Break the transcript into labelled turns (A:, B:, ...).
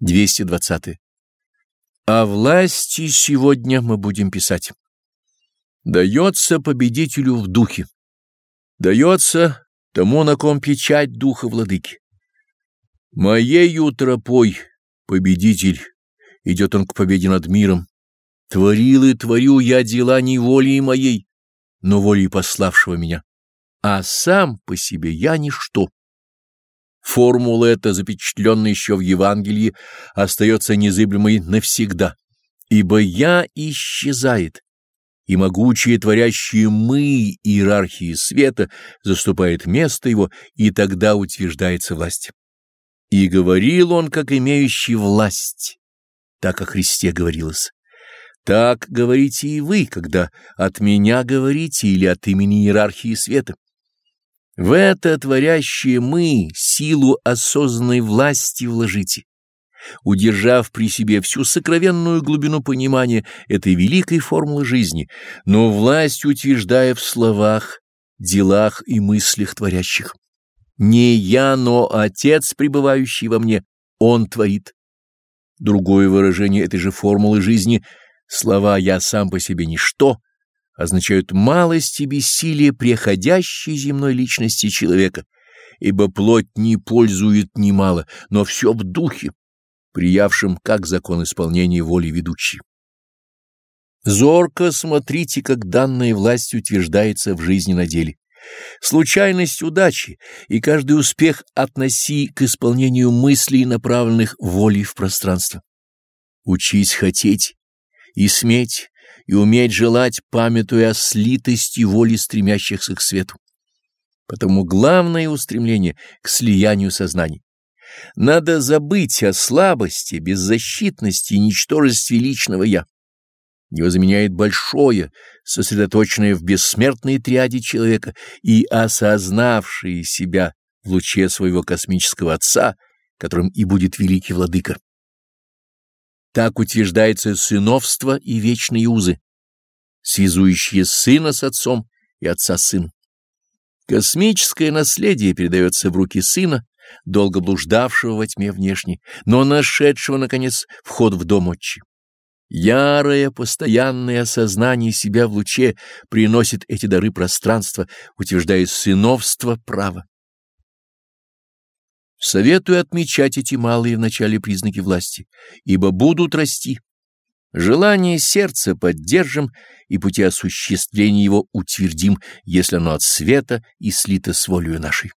A: 220. О власти сегодня мы будем писать. Дается победителю в духе. Дается тому, на ком печать духа владыки. Моею тропой, победитель, идет он к победе над миром. Творил и творю я дела не волей моей, но волей пославшего меня. А сам по себе я ничто. Формула эта, запечатленная еще в Евангелии, остается незыблемой навсегда, ибо «я» исчезает, и могучие творящие «мы» иерархии света заступает место его, и тогда утверждается власть. И говорил он, как имеющий власть, так о Христе говорилось. Так говорите и вы, когда от меня говорите или от имени иерархии света. В это творящее мы силу осознанной власти вложите, удержав при себе всю сокровенную глубину понимания этой великой формулы жизни, но власть утверждая в словах, делах и мыслях творящих. Не я, но Отец, пребывающий во мне, Он творит. Другое выражение этой же формулы жизни — слова «я сам по себе ничто», означают малость и бессилие преходящей земной личности человека, ибо плоть не пользует немало, но все в духе, приявшем как закон исполнения воли ведущей. Зорко смотрите, как данная власть утверждается в жизни на деле. Случайность удачи и каждый успех относи к исполнению мыслей, направленных волей в пространство. Учись хотеть и сметь, и уметь желать, памятуя о слитости воли стремящихся к свету. Потому главное устремление к слиянию сознаний. Надо забыть о слабости, беззащитности и ничтожестве личного «я». Его заменяет большое, сосредоточенное в бессмертной триаде человека и осознавшее себя в луче своего космического Отца, которым и будет великий владыка. Так утверждается сыновство и вечные узы, связующие сына с отцом и отца с сыном. Космическое наследие передается в руки сына, долго блуждавшего во тьме внешней, но нашедшего, наконец, вход в дом отчи. Ярое, постоянное осознание себя в луче приносит эти дары пространства, утверждая сыновство права. Советую отмечать эти малые в начале признаки власти, ибо будут расти. Желание сердца поддержим и пути осуществления его утвердим, если оно от света и слито с волею нашей.